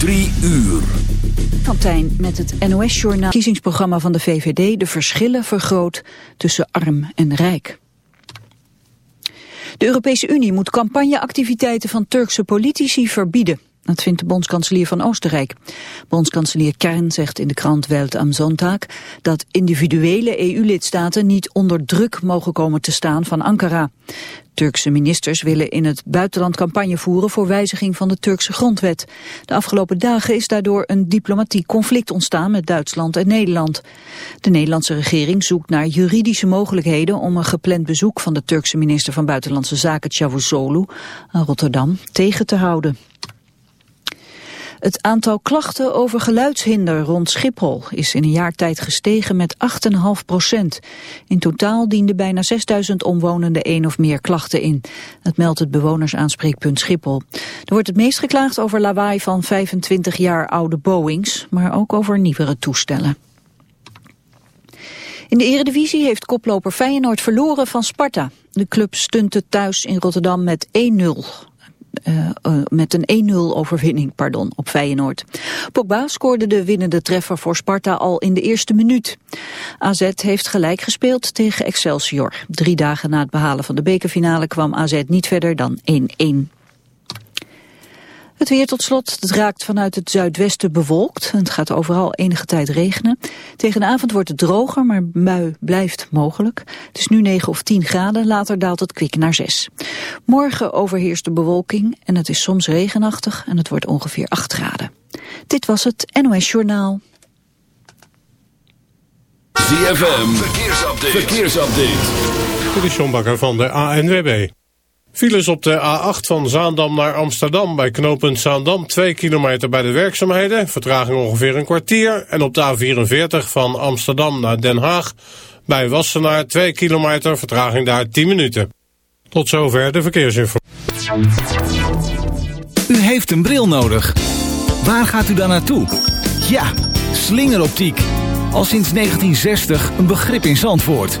Drie uur. Kantijn met het NOS-journaal. Kiezingsprogramma van de VVD de verschillen vergroot tussen arm en rijk. De Europese Unie moet campagneactiviteiten van Turkse politici verbieden. Dat vindt de bondskanselier van Oostenrijk. Bondskanselier Kern zegt in de krant Welt am Sonntag dat individuele EU-lidstaten niet onder druk mogen komen te staan van Ankara. Turkse ministers willen in het buitenland campagne voeren voor wijziging van de Turkse grondwet. De afgelopen dagen is daardoor een diplomatiek conflict ontstaan met Duitsland en Nederland. De Nederlandse regering zoekt naar juridische mogelijkheden om een gepland bezoek van de Turkse minister van Buitenlandse Zaken Cavusoglu aan Rotterdam tegen te houden. Het aantal klachten over geluidshinder rond Schiphol is in een jaar tijd gestegen met 8,5 procent. In totaal dienden bijna 6000 omwonenden één of meer klachten in. Dat meldt het bewonersaanspreekpunt Schiphol. Er wordt het meest geklaagd over lawaai van 25 jaar oude Boeings, maar ook over nieuwere toestellen. In de eredivisie heeft koploper Feyenoord verloren van Sparta. De club stunte thuis in Rotterdam met 1-0 uh, uh, met een 1-0 overwinning pardon, op Feyenoord. Pogba scoorde de winnende treffer voor Sparta al in de eerste minuut. AZ heeft gelijk gespeeld tegen Excelsior. Drie dagen na het behalen van de bekerfinale kwam AZ niet verder dan 1-1. Het weer tot slot. Het raakt vanuit het zuidwesten bewolkt. Het gaat overal enige tijd regenen. Tegen de avond wordt het droger, maar bui blijft mogelijk. Het is nu 9 of 10 graden, later daalt het kwik naar 6. Morgen overheerst de bewolking en het is soms regenachtig en het wordt ongeveer 8 graden. Dit was het NOS Journaal. ZFM, verkeersupdate. verkeersupdate. Dit is John Bakker van de ANWB. Files op de A8 van Zaandam naar Amsterdam bij knooppunt Zaandam 2 kilometer bij de werkzaamheden, vertraging ongeveer een kwartier. En op de A44 van Amsterdam naar Den Haag bij Wassenaar 2 kilometer, vertraging daar 10 minuten. Tot zover de verkeersinformatie. U heeft een bril nodig. Waar gaat u dan naartoe? Ja, slingeroptiek. Al sinds 1960 een begrip in Zandvoort.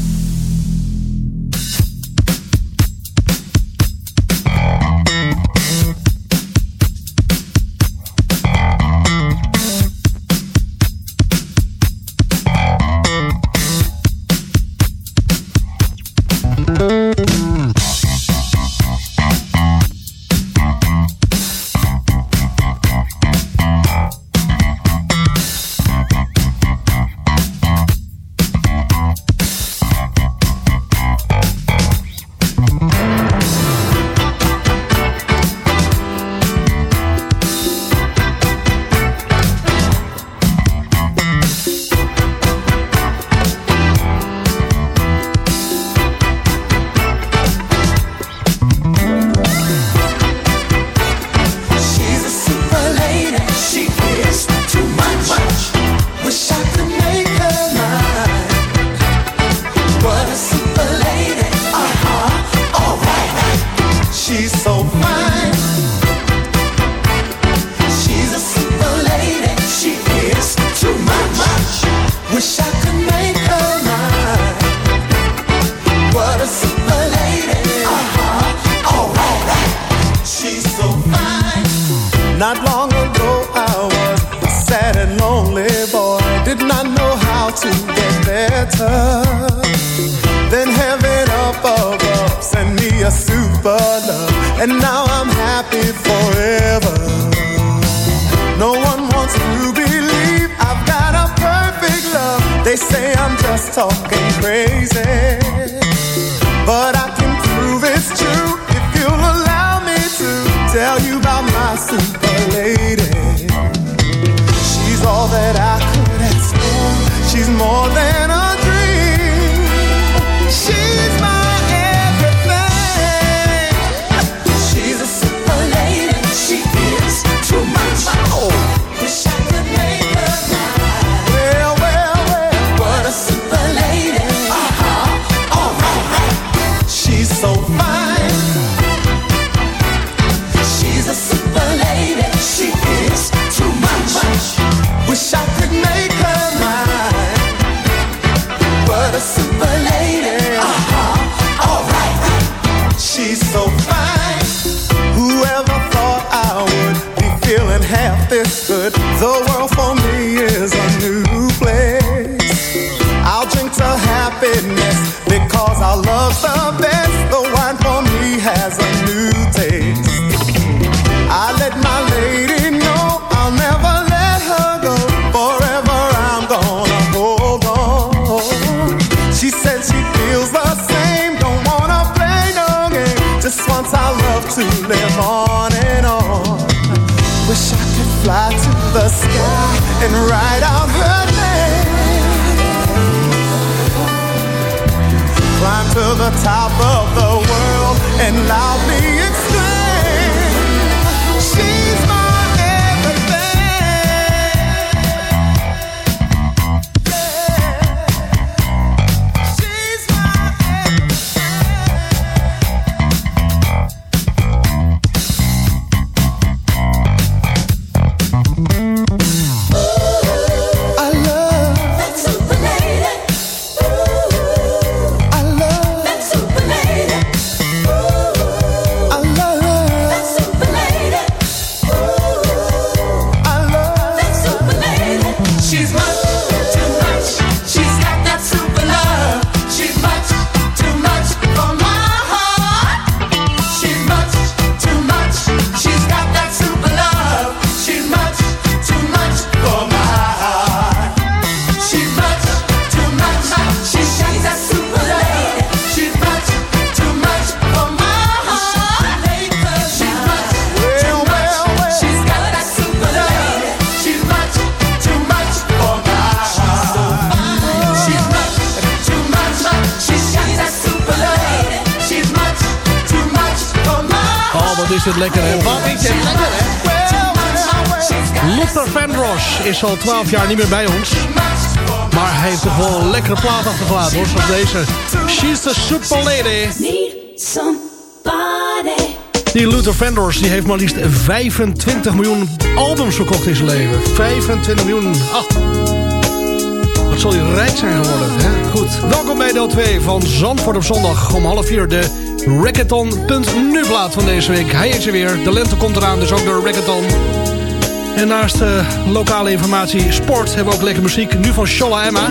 talking crazy, but I and write out her name. Climb to the top of the world and loud. is al 12 jaar niet meer bij ons. Maar hij heeft toch wel een lekkere plaat achtergelaten hoor, zoals deze. She's the super lady. Die Luther Vandross die heeft maar liefst 25 miljoen albums verkocht in zijn leven. 25 miljoen. Ach, wat zal hij rijk zijn geworden. Hè? Goed, welkom bij deel 2 van Zandvoort op zondag om half vier. De Rackathon.nu plaat van deze week. Hij is er weer. De lente komt eraan, dus ook de Rackathon. En naast uh, lokale informatie sport hebben we ook lekker muziek. Nu van Shola Emma.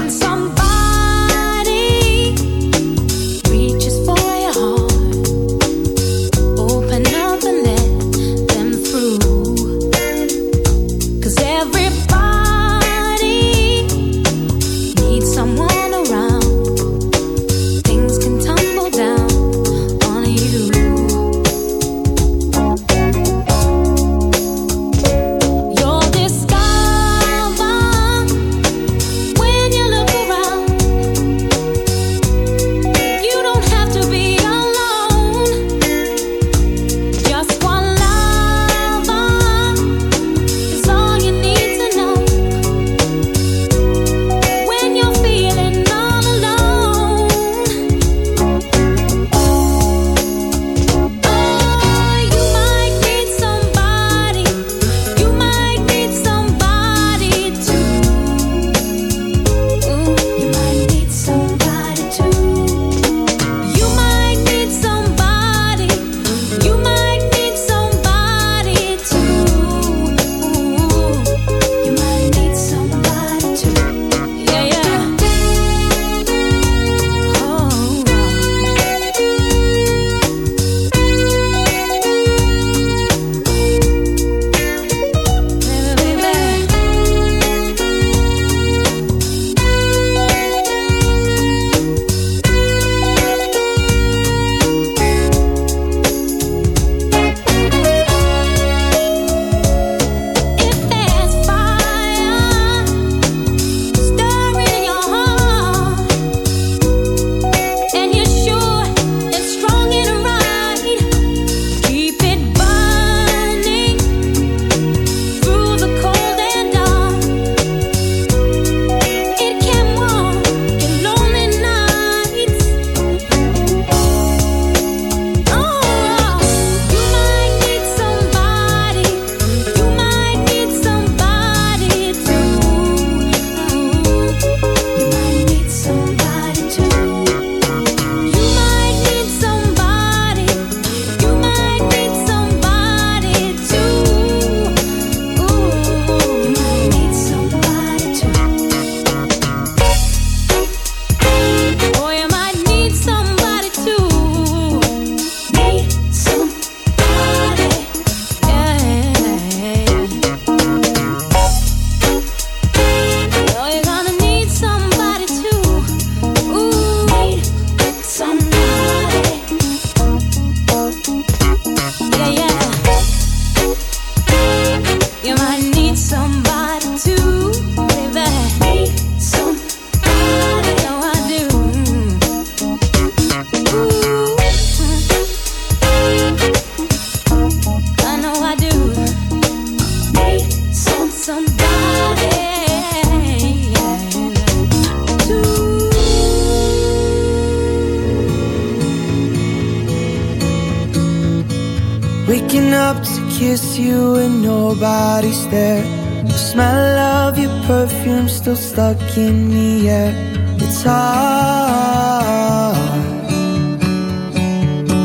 The air. It's hard.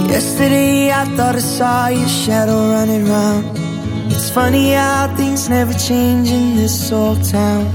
Yesterday I thought I saw your shadow running round. It's funny how things never change in this old town.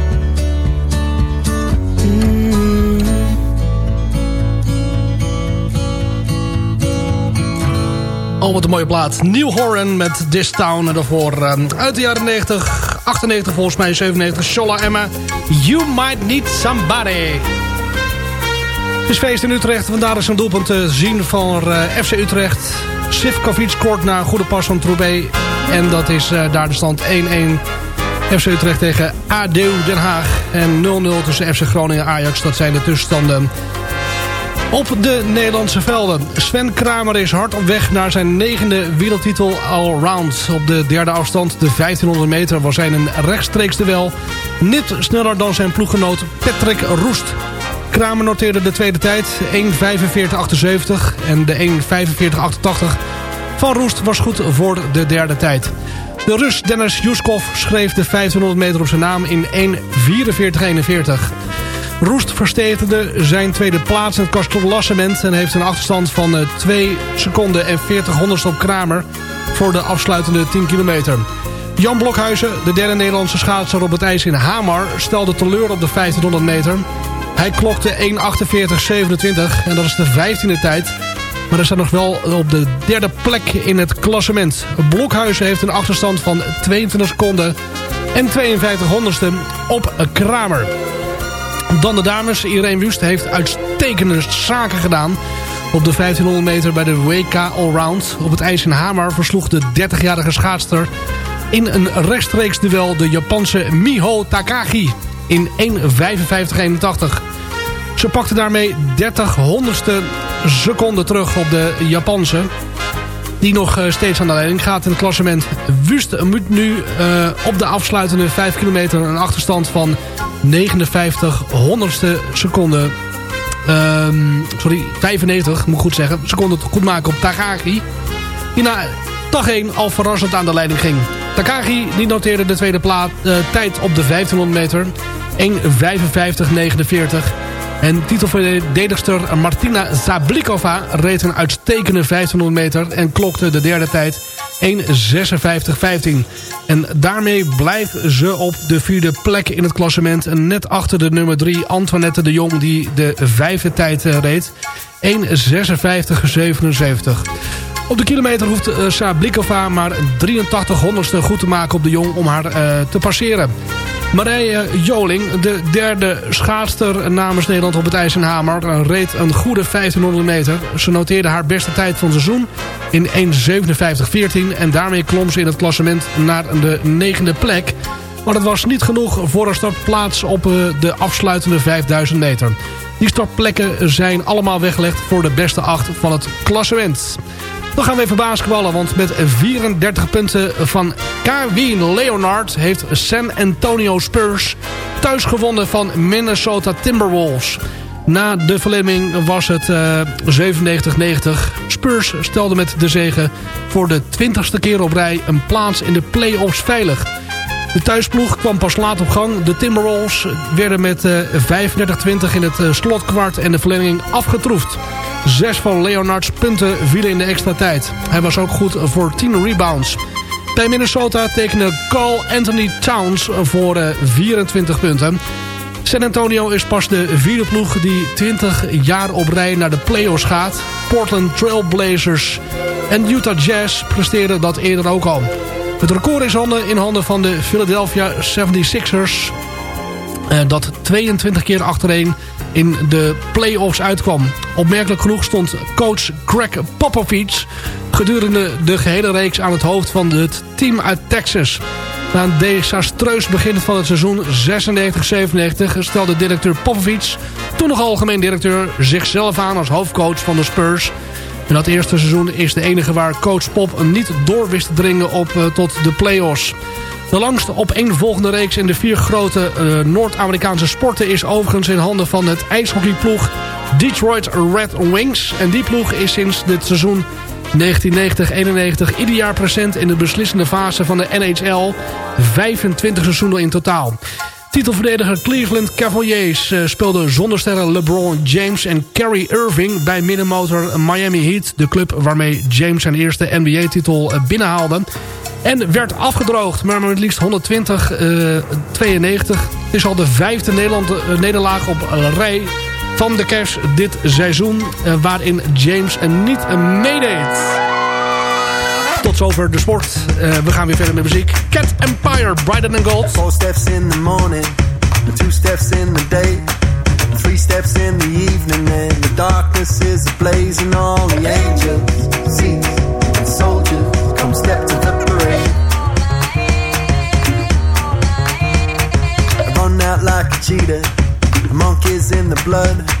Oh, wat een mooie plaat. Neil Horan met This Town. En uh, uit de jaren 90, 98 volgens mij, 97. Shola Emma, You Might Need Somebody. Het is feest in Utrecht. Vandaar is een doelpunt te zien van uh, FC Utrecht. Sivkovic scoort na een goede pas van Troubé. En dat is uh, daar de stand 1-1. FC Utrecht tegen ADO Den Haag. En 0-0 tussen FC Groningen en Ajax. Dat zijn de tussenstanden op de Nederlandse velden. Sven Kramer is hard op weg naar zijn negende wereldtitel allround. Op de derde afstand, de 1500 meter, was hij een rechtstreeks duel. Niet sneller dan zijn ploeggenoot Patrick Roest. Kramer noteerde de tweede tijd 1.45.78 en de 1.45.88 van Roest was goed voor de derde tijd. De Rus Dennis Yuskov schreef de 1500 meter op zijn naam in 1.44.41. Roest verstevigde zijn tweede plaats in het klassement... en heeft een achterstand van 2 seconden en 40 honderdste op Kramer... voor de afsluitende 10 kilometer. Jan Blokhuizen, de derde Nederlandse schaatser op het ijs in Hamar... stelde teleur op de 1500 meter. Hij klokte 1.48.27 en dat is de 15e tijd. Maar er staat nog wel op de derde plek in het klassement. Blokhuizen heeft een achterstand van 22 seconden en 52 honderdste op Kramer. Dan de dames. Irene Wust heeft uitstekende zaken gedaan. Op de 1500 meter bij de WK Allround. Op het ijs in Hamar versloeg de 30-jarige schaatster... in een rechtstreeks duel de Japanse Miho Takagi in 1.55.81. Ze pakte daarmee 30 honderdste seconden terug op de Japanse. Die nog eh, steeds aan de leiding gaat in het klassement. Wust moet nu uh, op de afsluitende 5 kilometer een achterstand van 59 honderdste seconde. Um, sorry, 95 moet ik goed zeggen. Seconden goed maken op Takagi. Die na dag 1 al verrassend aan de leiding ging. Takagi die noteerde de tweede plaat, uh, tijd op de 1500 meter. 1.55.49. En titelverdedigster Martina Zablikova reed een uitstekende 1500 meter en klokte de derde tijd 1.56.15. En daarmee blijft ze op de vierde plek in het klassement. Net achter de nummer 3 Antoinette de Jong die de vijfde tijd eh, reed. 1.56.77. Op de kilometer hoeft uh, Sablikova maar 83 honderdste goed te maken op de Jong om haar uh, te passeren. Marije Joling, de derde schaatster namens Nederland op het IJs en Hamer... reed een goede 1500 meter. Ze noteerde haar beste tijd van het seizoen in 1.57.14... en daarmee klom ze in het klassement naar de negende plek... Maar het was niet genoeg voor een startplaats op eh, de afsluitende 5000 meter. Die startplekken zijn allemaal weggelegd voor de beste acht van het klassement. Dan gaan we even basketballen, want met 34 punten van Kawhi Leonard... heeft San Antonio Spurs thuis gewonnen van Minnesota Timberwolves. Na de verlemming was het uh, 97-90. Spurs stelde met de zegen voor de 20ste keer op rij een plaats in de play-offs veilig. De thuisploeg kwam pas laat op gang. De Timberwolves werden met uh, 35-20 in het uh, slotkwart en de verlenging afgetroefd. Zes van Leonards punten vielen in de extra tijd. Hij was ook goed voor 10 rebounds. Bij Minnesota tekende Carl Anthony Towns voor 24 eh, punten. San Antonio is pas de vierde ploeg die 20 jaar op rij naar de playoffs gaat. Portland Trail Blazers en Utah Jazz presteerden dat eerder ook al. Het record is in handen van de Philadelphia 76ers. Eh, dat 22 keer achtereen in de play-offs uitkwam. Opmerkelijk genoeg stond coach Greg Popovich gedurende de gehele reeks aan het hoofd van het team uit Texas. Na een desastreus begin van het seizoen 96-97 stelde directeur Popovich, toen nog algemeen directeur, zichzelf aan als hoofdcoach van de Spurs. En dat eerste seizoen is de enige waar coach Pop niet door wist te dringen op, uh, tot de play-offs. De langste opeenvolgende reeks in de vier grote uh, Noord-Amerikaanse sporten... is overigens in handen van het ijshockeyploeg Detroit Red Wings. En die ploeg is sinds dit seizoen 1990-91 ieder jaar present in de beslissende fase van de NHL. 25 seizoenen in totaal. Titelverdediger Cleveland Cavaliers uh, speelde zonder sterren LeBron James en Kerry Irving bij middenmotor Miami Heat. De club waarmee James zijn eerste NBA-titel uh, binnenhaalde. En werd afgedroogd, maar met liefst 120, uh, 92. Het is al de vijfde Nederland, nederlaag op rij van de Cavs dit seizoen. Waarin James niet meedeed. Tot zover de sport. Uh, we gaan weer verder met muziek. Cat Empire, Brighter Than Gold. Four steps in the morning, two steps in the day. Three steps in the evening and the darkness is ablaze and all the angels, seas and soldiers come step to the parade. I run out like a cheetah, a monkey's in the blood.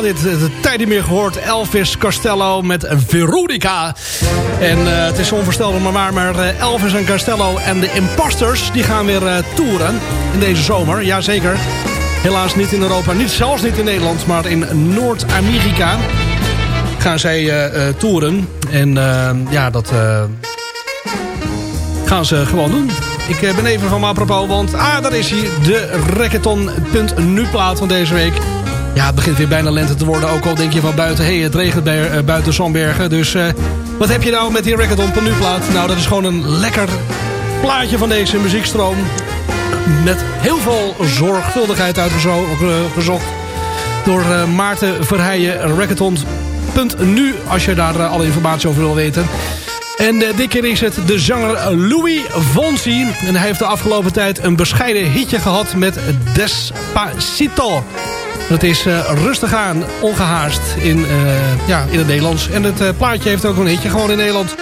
Dit. De tijd niet meer gehoord. Elvis Costello met Veronica. En uh, het is onvoorstelbaar maar waar. Maar uh, Elvis en Costello en de Imposters... die gaan weer uh, toeren in deze zomer. Jazeker. Helaas niet in Europa. Niet, zelfs niet in Nederland. Maar in Noord-Amerika gaan zij toeren. En ja, dat gaan ze gewoon doen. Ik eh, ben even van apropos, want ah, daar is hij. De Reggaeton.nu plaat van deze week. Ja, het begint weer bijna lente te worden. Ook al denk je van buiten, hé, hey, het regent bij, uh, buiten Zandbergen. Dus uh, wat heb je nou met die Reggaeton.nu plaat? Nou, dat is gewoon een lekker plaatje van deze muziekstroom. Met heel veel zorgvuldigheid uitgezocht. Door uh, Maarten Verheijen, Reggaeton.nu. Als je daar alle informatie over wil weten. En dit keer is het de zanger Louis Fonsi. En hij heeft de afgelopen tijd een bescheiden hitje gehad met Despacito. Dat is uh, rustig aan, ongehaast in, uh, ja, in het Nederlands. En het plaatje heeft ook een hitje gewoon in Nederland.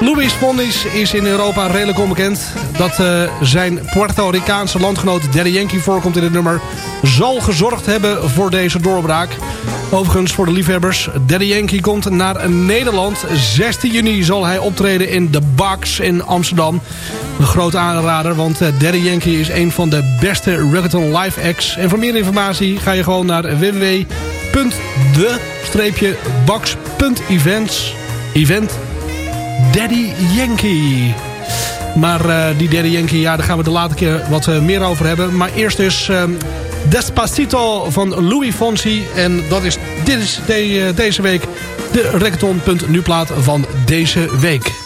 Louis Fonsi is in Europa redelijk onbekend. Dat zijn Puerto Ricaanse landgenoot Daddy Yankee voorkomt in het nummer... zal gezorgd hebben voor deze doorbraak. Overigens voor de liefhebbers, Daddy Yankee komt naar Nederland. 16 juni zal hij optreden in The Box in Amsterdam. Een grote aanrader, want eh, Daddy Yankee is een van de beste reggaeton live acts. En voor meer informatie ga je gewoon naar www.de-box.events event Daddy Yankee. Maar uh, die Daddy Yankee, ja, daar gaan we de later keer wat uh, meer over hebben. Maar eerst dus... Despacito van Louis Fonsi. En dat is, dit is de, deze week de Reggaeton.nu plaat van deze week.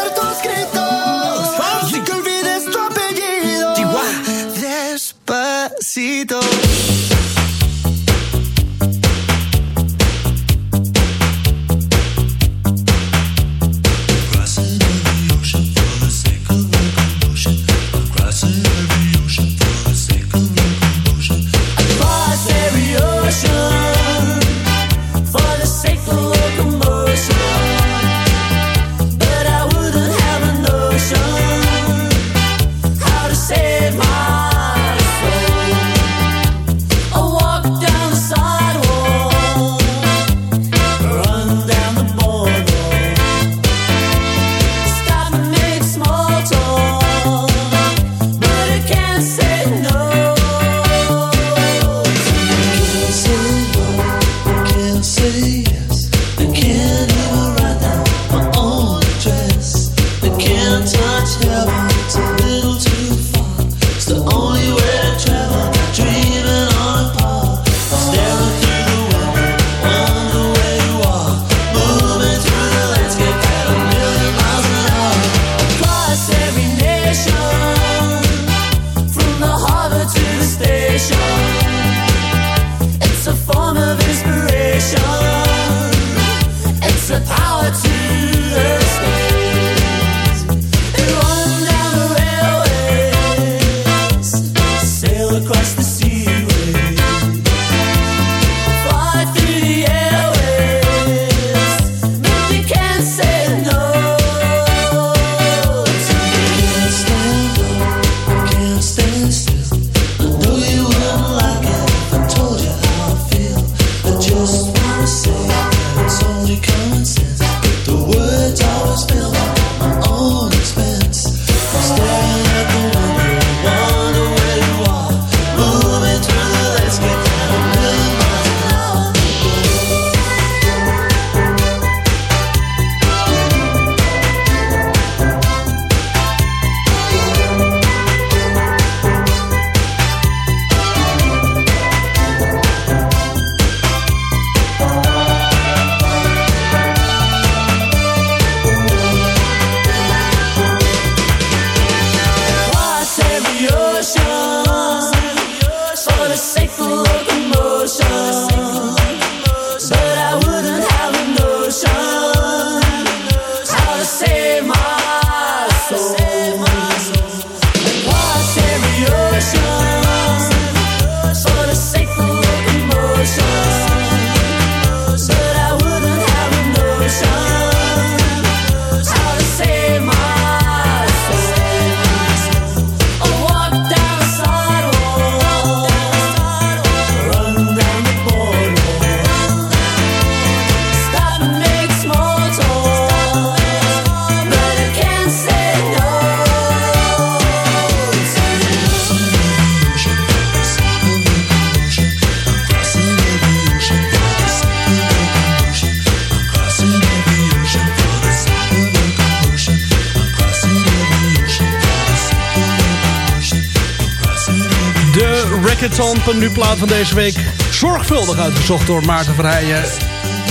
van nu plaat van deze week. Zorgvuldig uitgezocht door Maarten Verheijen.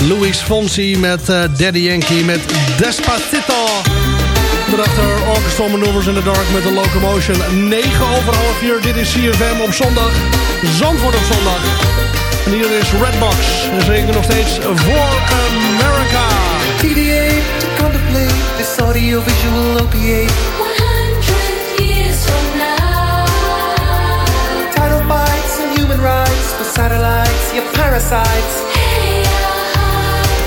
Louis Fonsi met eh, Daddy Yankee met Despacito. Daarachter Orchestral Maneuvers in the Dark met de Locomotion. 9 over half uur, dit is CFM op zondag. Zandvoort op zondag. En hier is Redbox. En zeker nog steeds voor America. TDA, to contemplate this audiovisual. satellites, you're parasites. Hey,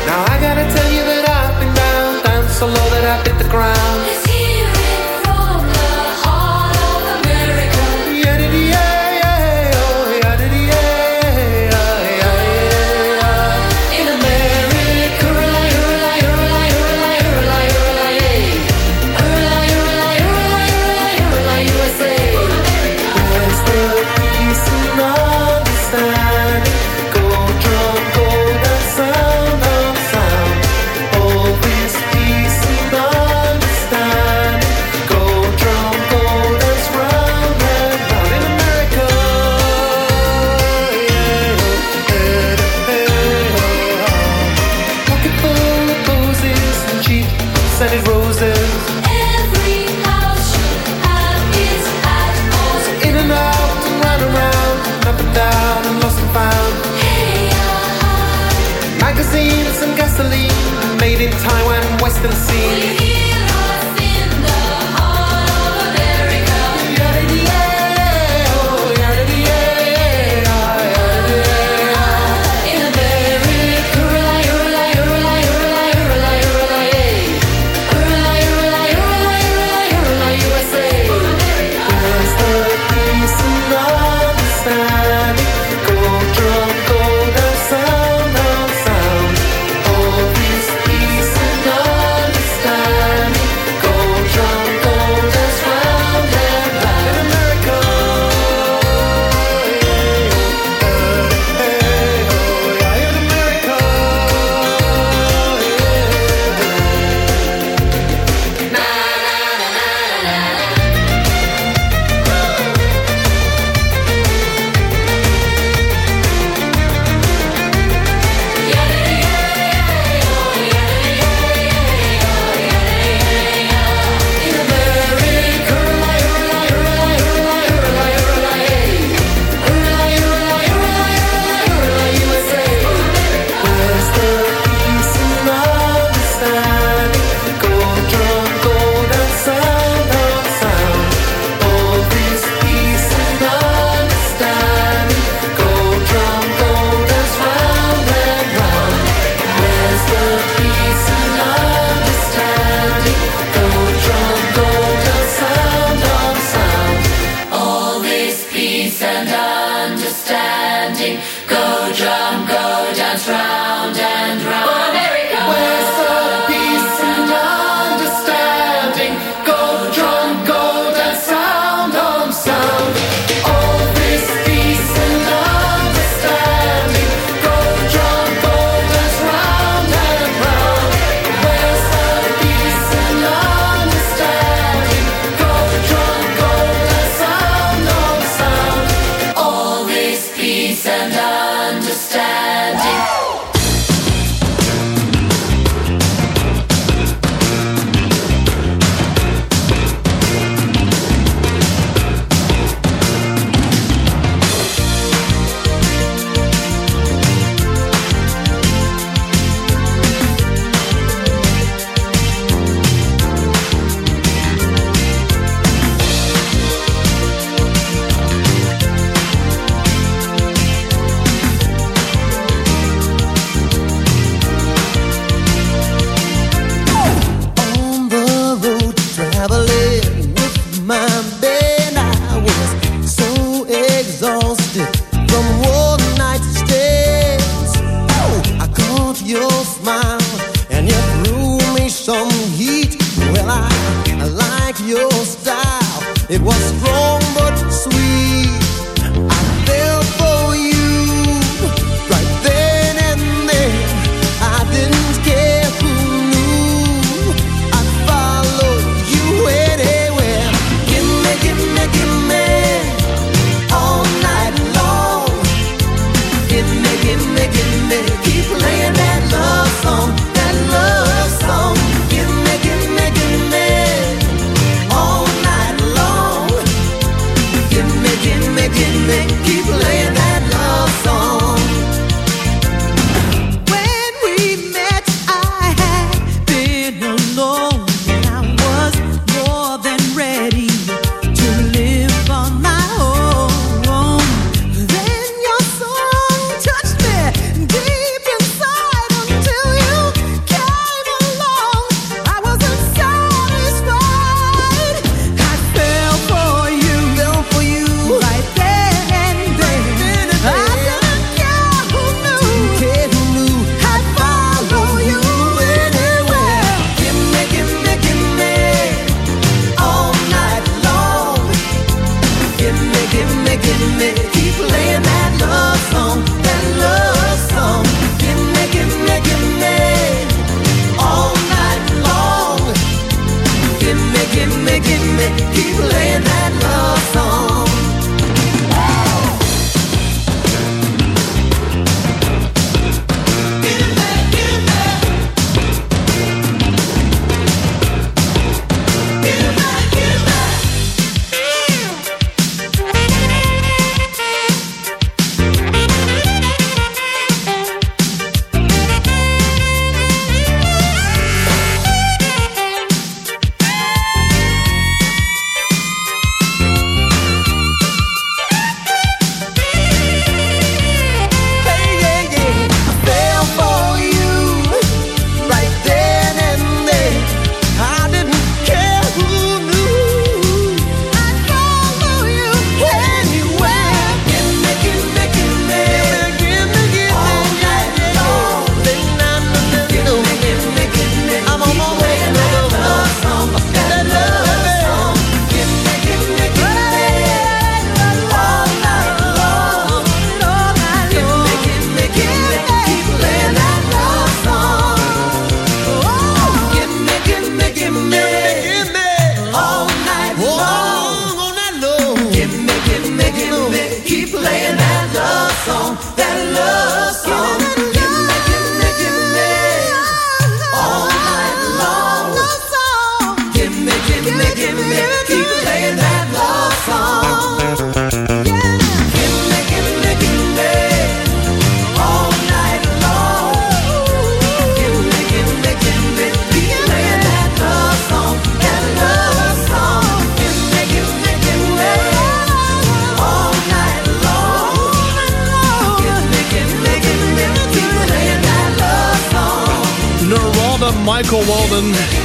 now I gotta tell you that I've been down, down so low that I hit the ground.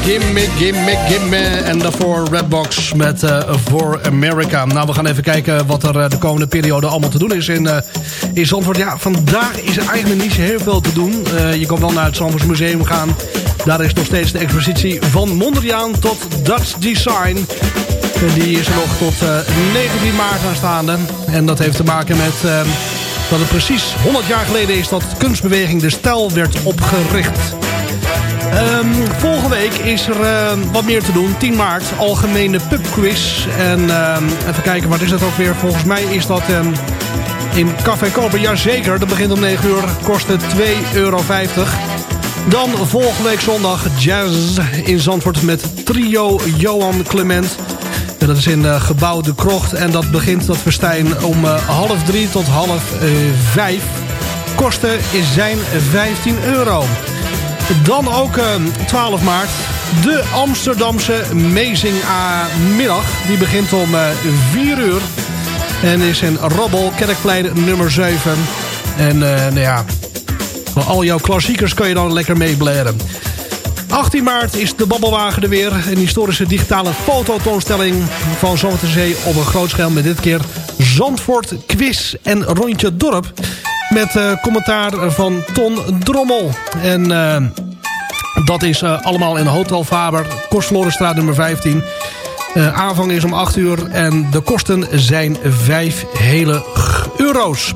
Gimme, Gimme, Gimme. En daarvoor Redbox met eh For America. Nou, we gaan even kijken wat er eh, de komende periode allemaal te doen is in, eh in Zandvoort. Ja, vandaag is er eigenlijk niet zo heel veel te doen. Je kan wel naar het Zandvoorts Museum gaan. Daar is nog steeds de expositie van Mondriaan tot Dutch Design. Die is er nog tot eh, 19 maart aanstaande. En dat heeft te maken met... dat het precies 100 jaar geleden is dat kunstbeweging De Stijl werd opgericht. Ehm, volgende week is er eh, wat meer te doen. 10 maart, algemene pubquiz. En ehm, even kijken, wat is dat ook weer? Volgens mij is dat ehm, in Café Koper. Jazeker, dat begint om 9 uur. Kost het 2,50 euro. Dan volgende week zondag jazz in Zandvoort met trio Johan Clement. En dat is in uh, gebouw De Krocht. En dat begint dat festijn om uh, half drie tot half uh, vijf. Kosten zijn 15 euro. Dan ook 12 maart de Amsterdamse Mezing middag. Die begint om 4 uur. En is in Robbel, Kerkplein nummer 7. En nou ja, al jouw klassiekers kan je dan lekker meeblaren. 18 maart is de Babbelwagen er weer. Een historische digitale fototoonstelling van Zee op een groot scherm met dit keer Zandvoort quiz en rondje dorp. Met eh, commentaar van Ton Drommel. En eh, dat is eh, allemaal in Hotel Faber, Kostverlorenstraat nummer 15. Eh, aanvang is om 8 uur en de kosten zijn 5 hele euro's.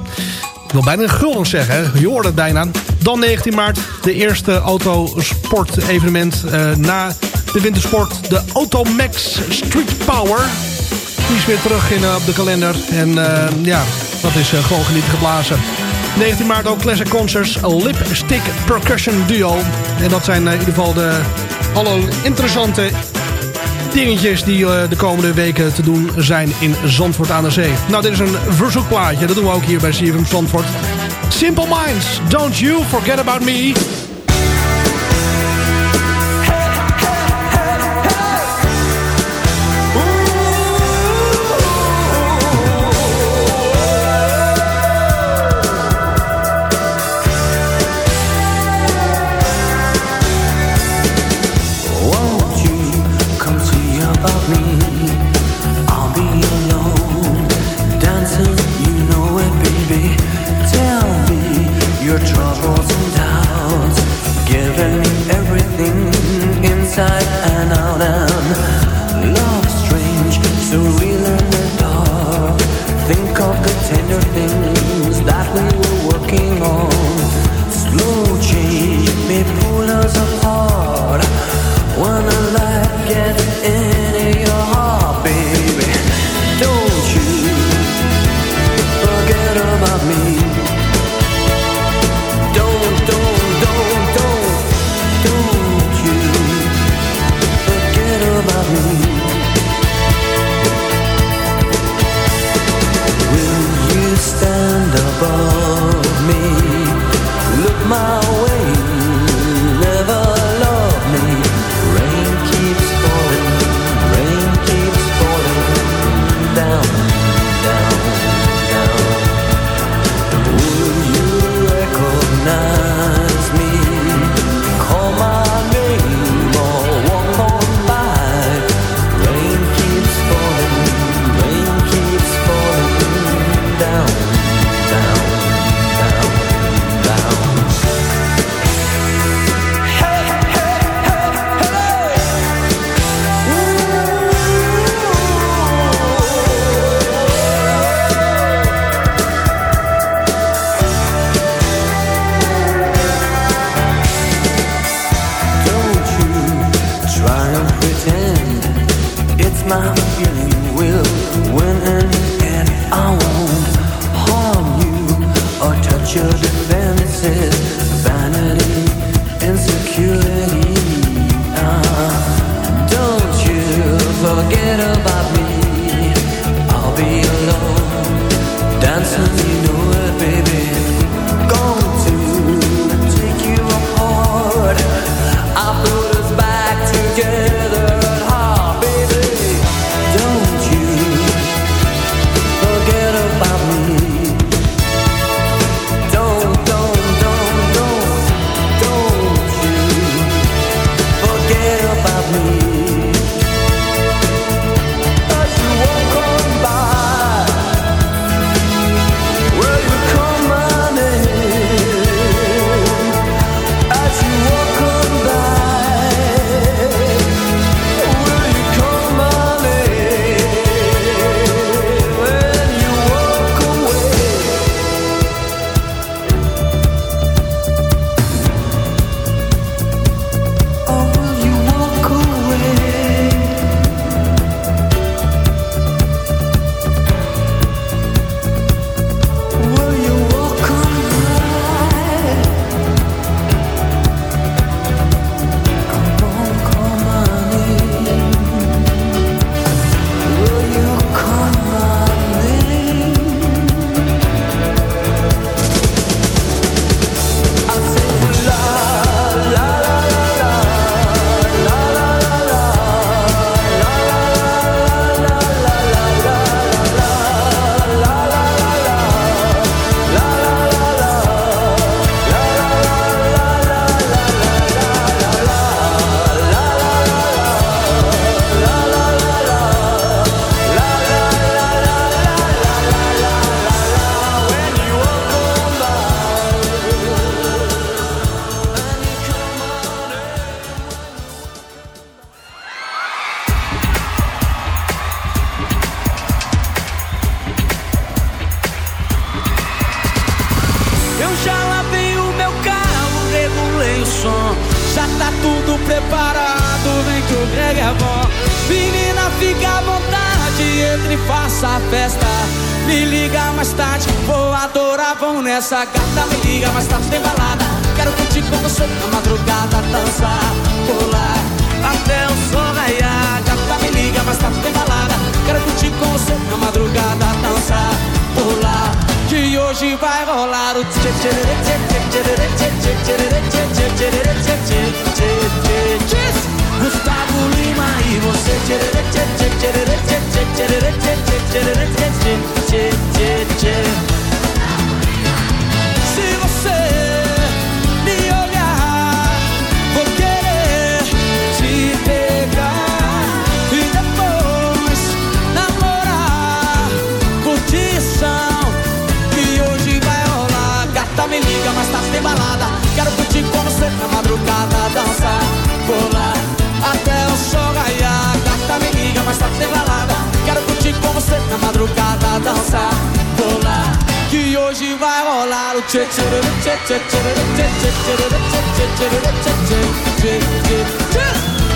Ik wil bijna een gulden zeggen, je hoort het bijna. Dan 19 maart, de eerste autosport-evenement na de wintersport. De Automax Street Power. Die is weer terug in, op de kalender. En ja, dat is gewoon genieten geblazen. 19 maart ook Classic Concerts Lipstick Percussion Duo. En dat zijn eh, in ieder geval de alle interessante dingetjes die eh, de komende weken te doen zijn in Zandvoort aan de Zee. Nou, dit is een verzoekplaatje. Dat doen we ook hier bij CFM Zandvoort. Simple Minds, Don't You Forget About Me.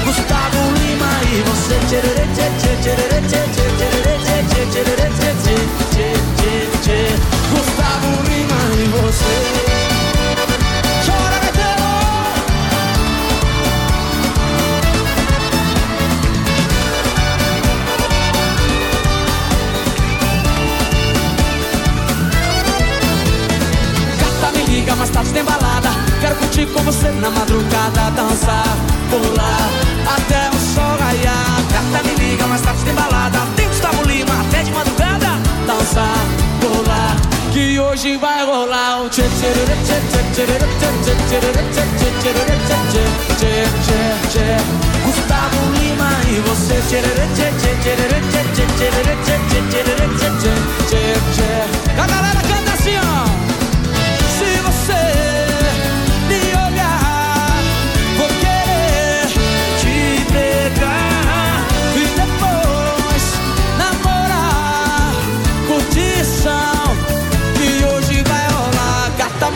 Gustavo Lima e você na madrugada Dançar, pular, até o sol raiar Gata me liga, mais tarde tem balada Tem Gustavo Lima, até de madrugada Dançar, pular, que hoje vai rolar o tchê tchê tchê tchê tchê tchê tchê tchê tchê tchê tchê Gustavo Lima e você tchê tchê tchê tchê tchê tchê tchê tchê tchê tchê tchê tchê A galera canta assim, ó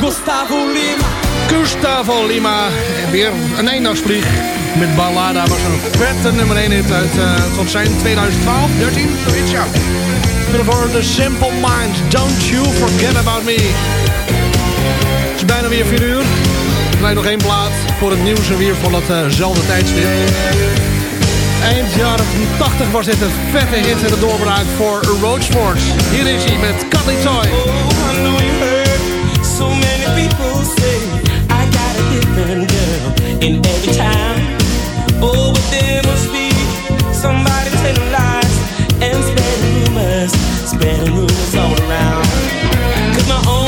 Gustavo Lima Gustavo Lima. En weer een eendagsvlieg met Ballada. Was een vette nummer 1 hit uit uh, tot zijn 2012, 13, zoiets ja. Voor The Simple Minds, Don't You Forget About Me. Het is bijna weer 4 uur. Er blijft nog één plaat voor het nieuws en weer van datzelfde tijdstip. Eind jaren 80 was dit een vette hit en de doorbraak voor Roadsports. Hier is hij met Cuddly Toy. So many people say I got a different girl in every town. Oh, but there must be somebody telling lies and spreading rumors, spreading rumors all around. Cause my only